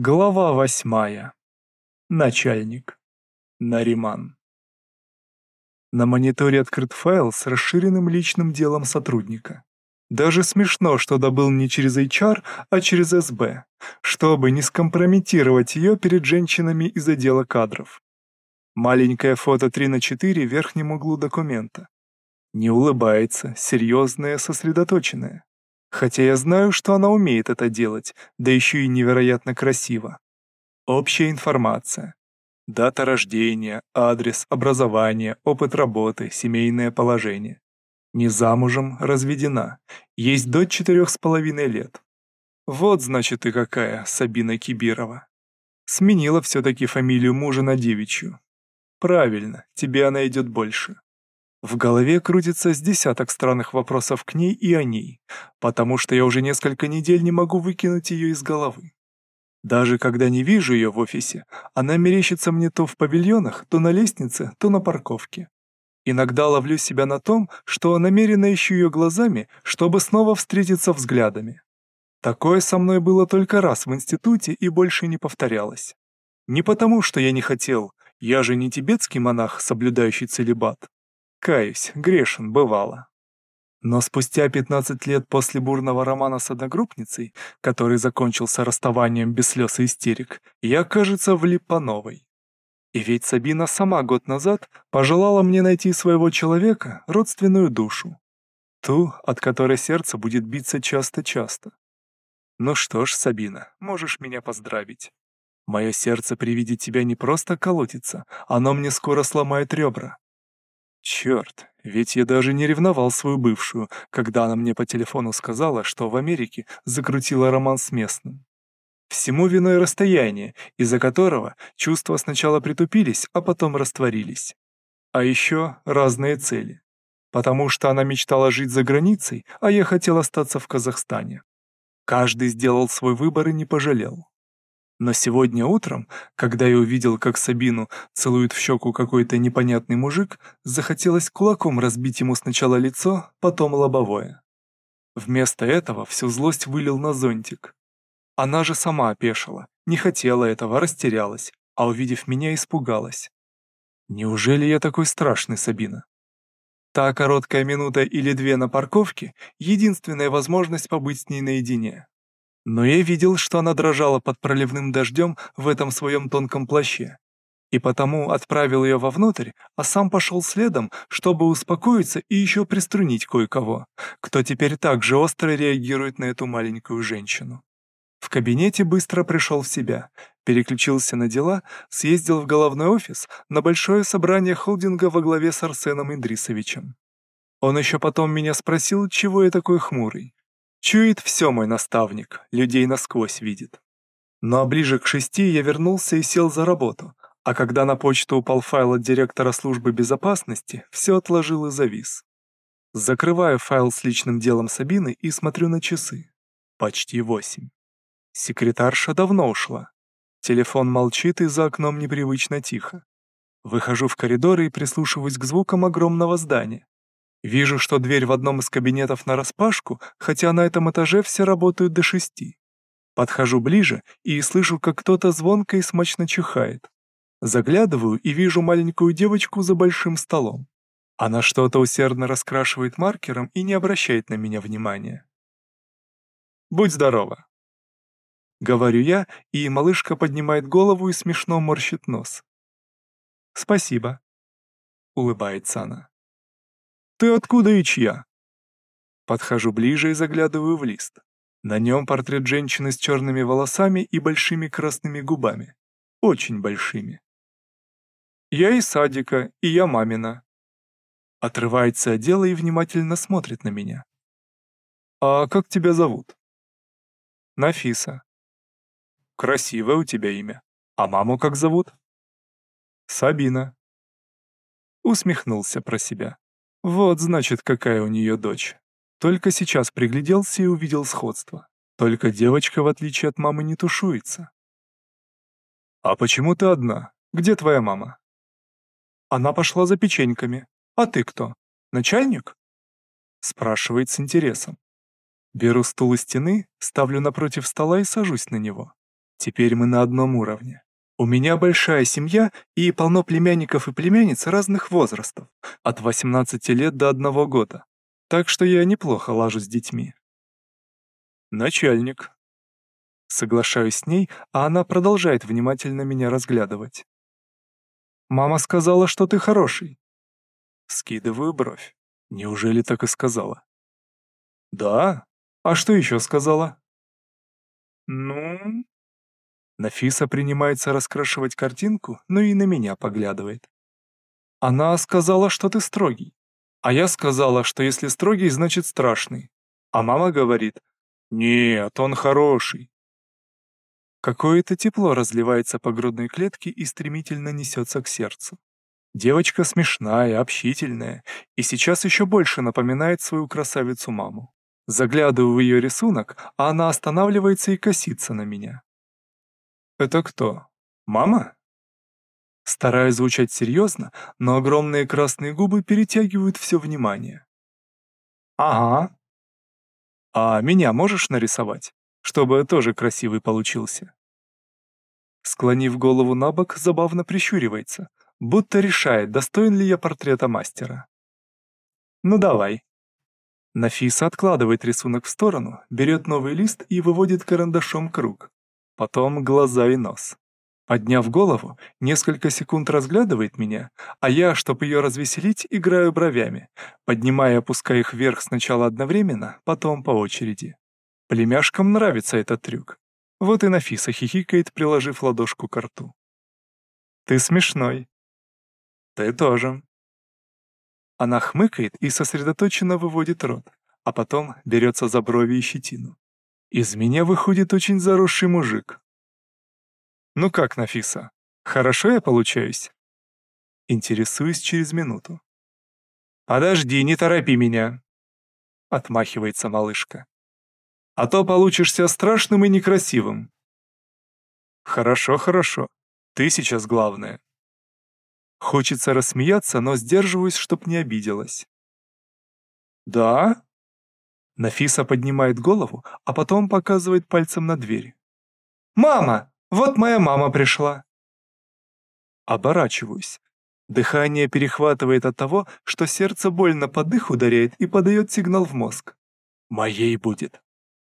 Глава восьмая. Начальник. Нариман. На мониторе открыт файл с расширенным личным делом сотрудника. Даже смешно, что добыл не через HR, а через СБ, чтобы не скомпрометировать ее перед женщинами из отдела кадров. Маленькое фото 3 на 4 в верхнем углу документа. Не улыбается, серьезная, сосредоточенная. Хотя я знаю, что она умеет это делать, да еще и невероятно красиво. Общая информация. Дата рождения, адрес, образование, опыт работы, семейное положение. Не замужем, разведена. Есть дочь четырех с половиной лет. Вот, значит, и какая Сабина Кибирова. Сменила все-таки фамилию мужа на девичью. Правильно, тебе она идет больше. В голове крутится с десяток странных вопросов к ней и о ней, потому что я уже несколько недель не могу выкинуть ее из головы. Даже когда не вижу ее в офисе, она мерещится мне то в павильонах, то на лестнице, то на парковке. Иногда ловлю себя на том, что намеренно ищу ее глазами, чтобы снова встретиться взглядами. Такое со мной было только раз в институте и больше не повторялось. Не потому, что я не хотел, я же не тибетский монах, соблюдающий целебат, Каюсь, грешен, бывало. Но спустя 15 лет после бурного романа с одногруппницей, который закончился расставанием без слез и истерик, я, кажется, влип по новой. И ведь Сабина сама год назад пожелала мне найти своего человека, родственную душу. Ту, от которой сердце будет биться часто-часто. Ну что ж, Сабина, можешь меня поздравить. Мое сердце при виде тебя не просто колотится, оно мне скоро сломает ребра. Черт, ведь я даже не ревновал свою бывшую, когда она мне по телефону сказала, что в Америке закрутила роман с местным. Всему виной расстояние, из-за которого чувства сначала притупились, а потом растворились. А еще разные цели. Потому что она мечтала жить за границей, а я хотел остаться в Казахстане. Каждый сделал свой выбор и не пожалел. Но сегодня утром, когда я увидел, как Сабину целует в щеку какой-то непонятный мужик, захотелось кулаком разбить ему сначала лицо, потом лобовое. Вместо этого всю злость вылил на зонтик. Она же сама опешила, не хотела этого, растерялась, а увидев меня, испугалась. Неужели я такой страшный, Сабина? Та короткая минута или две на парковке — единственная возможность побыть с ней наедине. Но я видел, что она дрожала под проливным дождем в этом своем тонком плаще. И потому отправил ее вовнутрь, а сам пошел следом, чтобы успокоиться и еще приструнить кое-кого, кто теперь так же остро реагирует на эту маленькую женщину. В кабинете быстро пришел в себя, переключился на дела, съездил в головной офис на большое собрание холдинга во главе с Арсеном Идрисовичем. Он еще потом меня спросил, чего я такой хмурый. Чует все мой наставник, людей насквозь видит. Ну а ближе к шести я вернулся и сел за работу, а когда на почту упал файл от директора службы безопасности, все отложил и завис. Закрываю файл с личным делом Сабины и смотрю на часы. Почти восемь. Секретарша давно ушла. Телефон молчит и за окном непривычно тихо. Выхожу в коридор и прислушиваюсь к звукам огромного здания. Вижу, что дверь в одном из кабинетов нараспашку, хотя на этом этаже все работают до шести. Подхожу ближе и слышу, как кто-то звонко и смачно чихает. Заглядываю и вижу маленькую девочку за большим столом. Она что-то усердно раскрашивает маркером и не обращает на меня внимания. «Будь здорова!» Говорю я, и малышка поднимает голову и смешно морщит нос. «Спасибо», — улыбается она. «Ты откуда и чья?» Подхожу ближе и заглядываю в лист. На нем портрет женщины с черными волосами и большими красными губами. Очень большими. «Я из садика, и я мамина». Отрывается от дела и внимательно смотрит на меня. «А как тебя зовут?» «Нафиса». «Красивое у тебя имя. А маму как зовут?» «Сабина». Усмехнулся про себя. Вот, значит, какая у нее дочь. Только сейчас пригляделся и увидел сходство. Только девочка, в отличие от мамы, не тушуется. «А почему ты одна? Где твоя мама?» Она пошла за печеньками. «А ты кто? Начальник?» Спрашивает с интересом. Беру стул у стены, ставлю напротив стола и сажусь на него. Теперь мы на одном уровне. У меня большая семья и полно племянников и племянниц разных возрастов, от 18 лет до одного года. Так что я неплохо лажу с детьми. Начальник. Соглашаюсь с ней, а она продолжает внимательно меня разглядывать. Мама сказала, что ты хороший. Скидываю бровь. Неужели так и сказала? Да? А что еще сказала? Ну... Нафиса принимается раскрашивать картинку, но и на меня поглядывает. Она сказала, что ты строгий. А я сказала, что если строгий, значит страшный. А мама говорит, нет, он хороший. Какое-то тепло разливается по грудной клетке и стремительно несется к сердцу. Девочка смешная, общительная, и сейчас еще больше напоминает свою красавицу-маму. Заглядываю в ее рисунок, а она останавливается и косится на меня. «Это кто? Мама?» Стараюсь звучать серьезно, но огромные красные губы перетягивают все внимание. «Ага». «А меня можешь нарисовать, чтобы тоже красивый получился?» Склонив голову на бок, забавно прищуривается, будто решает, достоин ли я портрета мастера. «Ну давай». Нафиса откладывает рисунок в сторону, берет новый лист и выводит карандашом круг потом глаза и нос. Подняв голову, несколько секунд разглядывает меня, а я, чтобы ее развеселить, играю бровями, поднимая и опуская их вверх сначала одновременно, потом по очереди. Племяшкам нравится этот трюк. Вот и Нафиса хихикает, приложив ладошку к рту. «Ты смешной». «Ты тоже». Она хмыкает и сосредоточенно выводит рот, а потом берется за брови и щетину. Из меня выходит очень заросший мужик. Ну как, Нафиса, хорошо я получаюсь? Интересуюсь через минуту. «Подожди, не торопи меня!» Отмахивается малышка. «А то получишься страшным и некрасивым». «Хорошо, хорошо. Ты сейчас главное». Хочется рассмеяться, но сдерживаюсь, чтоб не обиделась. «Да?» Нафиса поднимает голову, а потом показывает пальцем на дверь. «Мама! Вот моя мама пришла!» Оборачиваюсь. Дыхание перехватывает от того, что сердце больно по дых ударяет и подает сигнал в мозг. «Моей будет!»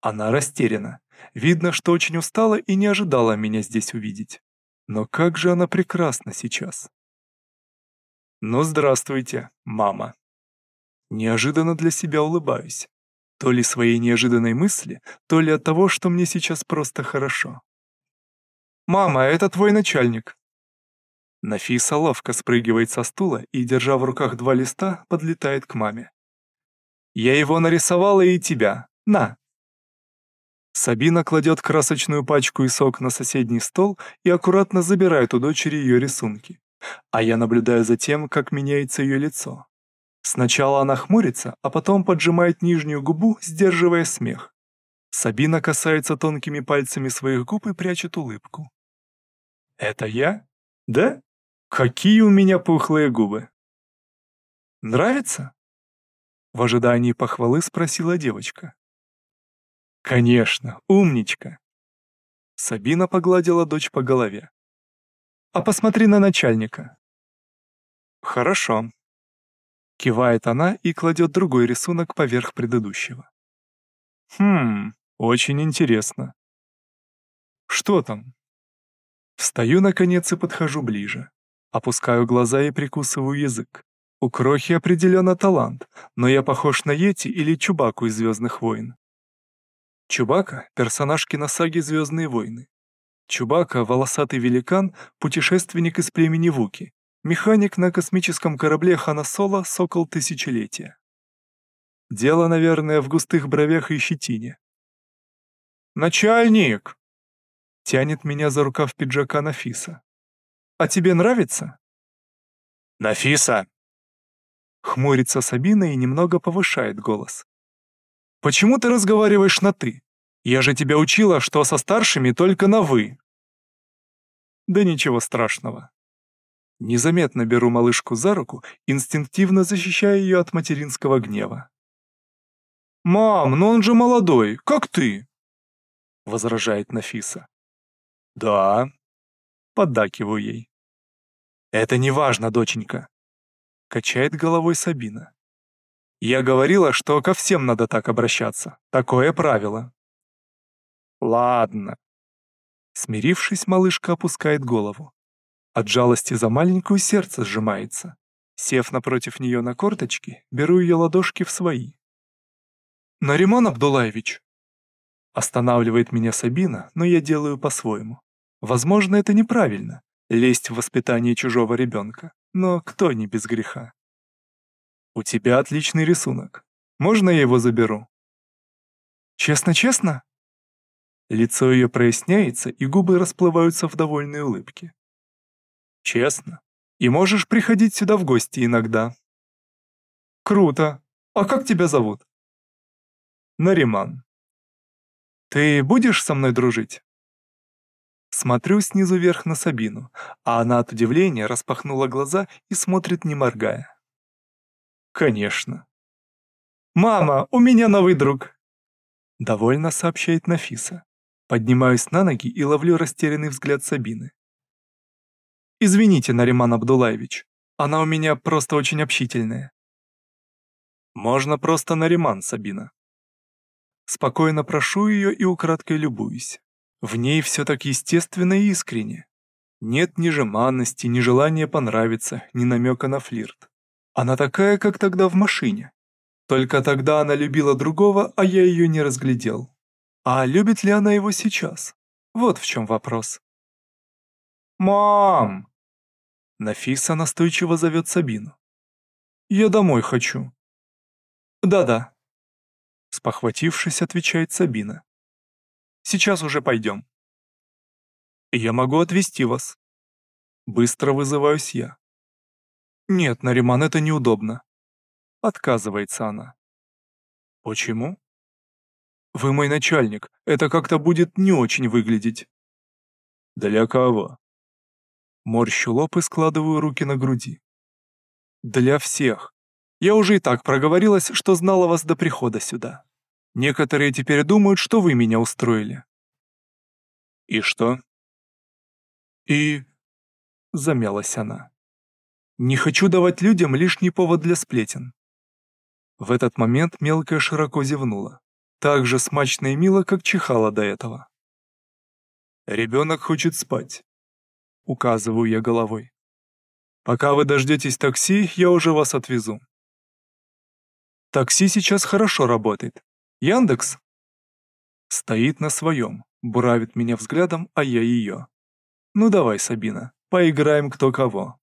Она растеряна. Видно, что очень устала и не ожидала меня здесь увидеть. Но как же она прекрасна сейчас. Ну, здравствуйте, мама. Неожиданно для себя улыбаюсь. То ли своей неожиданной мысли, то ли от того, что мне сейчас просто хорошо. «Мама, это твой начальник!» Нафиса ловко спрыгивает со стула и, держа в руках два листа, подлетает к маме. «Я его нарисовала и тебя. На!» Сабина кладет красочную пачку и сок на соседний стол и аккуратно забирает у дочери ее рисунки. А я наблюдаю за тем, как меняется ее лицо. Сначала она хмурится, а потом поджимает нижнюю губу, сдерживая смех. Сабина касается тонкими пальцами своих губ и прячет улыбку. «Это я? Да? Какие у меня пухлые губы!» «Нравится?» В ожидании похвалы спросила девочка. «Конечно, умничка!» Сабина погладила дочь по голове. «А посмотри на начальника». «Хорошо», Кивает она и кладет другой рисунок поверх предыдущего. Хм, очень интересно. Что там? Встаю, наконец, и подхожу ближе. Опускаю глаза и прикусываю язык. У Крохи определенно талант, но я похож на Йети или Чубаку из «Звездных войн». Чубака — персонаж киносаги «Звездные войны». Чубака — волосатый великан, путешественник из племени Вуки, Механик на космическом корабле Хана Соло «Сокол Тысячелетия». Дело, наверное, в густых бровях и щетине. «Начальник!» Тянет меня за рукав пиджака Нафиса. «А тебе нравится?» «Нафиса!» Хмурится Сабина и немного повышает голос. «Почему ты разговариваешь на «ты»? Я же тебя учила, что со старшими только на «вы». Да ничего страшного. Незаметно беру малышку за руку, инстинктивно защищая ее от материнского гнева. «Мам, но он же молодой, как ты!» — возражает Нафиса. Да. Поддакиваю ей. Это не важно, доченька. Качает головой Сабина. Я говорила, что ко всем надо так обращаться. Такое правило. Ладно. Смирившись, малышка опускает голову. От жалости за маленькую сердце сжимается. Сев напротив нее на корточки, беру ее ладошки в свои. «Нариман Абдулаевич!» Останавливает меня Сабина, но я делаю по-своему. Возможно, это неправильно, лезть в воспитание чужого ребенка, но кто не без греха? «У тебя отличный рисунок. Можно я его заберу?» «Честно-честно?» Лицо ее проясняется, и губы расплываются в довольной улыбке. «Честно. И можешь приходить сюда в гости иногда». «Круто. А как тебя зовут?» «Нариман». «Ты будешь со мной дружить?» Смотрю снизу вверх на Сабину, а она от удивления распахнула глаза и смотрит не моргая. «Конечно». «Мама, у меня новый друг!» Довольно сообщает Нафиса. Поднимаюсь на ноги и ловлю растерянный взгляд Сабины. «Извините, Нариман Абдулаевич, она у меня просто очень общительная». «Можно просто Нариман, Сабина». Спокойно прошу ее и украдкой любуюсь. В ней все так естественно и искренне. Нет ни жеманности, ни желания понравиться, ни намека на флирт. Она такая, как тогда в машине. Только тогда она любила другого, а я ее не разглядел. А любит ли она его сейчас? Вот в чем вопрос. «Мам!» Нафиса настойчиво зовет Сабину. «Я домой хочу». «Да-да». Спохватившись, отвечает Сабина. «Сейчас уже пойдем». «Я могу отвезти вас». Быстро вызываюсь я. «Нет, Нариман, это неудобно». Отказывается она. «Почему?» «Вы мой начальник, это как-то будет не очень выглядеть». «Для кого?» Морщу лоб и складываю руки на груди. «Для всех. Я уже и так проговорилась, что знала вас до прихода сюда. Некоторые теперь думают, что вы меня устроили». «И что?» «И...» — замялась она. Не хочу давать людям лишний повод для сплетен. В этот момент мелкая широко зевнула. Так же смачно и мило, как чихала до этого. «Ребенок хочет спать», — указываю я головой. «Пока вы дождетесь такси, я уже вас отвезу». Такси сейчас хорошо работает. Яндекс? Стоит на своем, буравит меня взглядом, а я ее. Ну давай, Сабина, поиграем кто кого.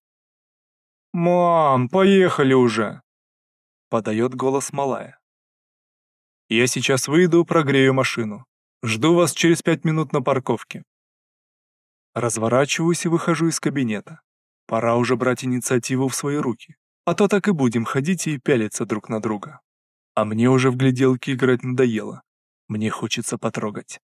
«Мам, поехали уже!» Подает голос малая. «Я сейчас выйду, прогрею машину. Жду вас через пять минут на парковке». Разворачиваюсь и выхожу из кабинета. Пора уже брать инициативу в свои руки, а то так и будем ходить и пялиться друг на друга. А мне уже в гляделки играть надоело. Мне хочется потрогать.